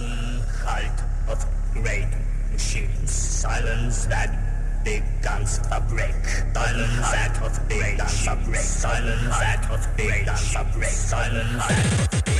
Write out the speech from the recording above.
sudden halt of great machines. Silence that big guns a break. Silence that of big guns a break. Silence that of big guns a break. Silence that of big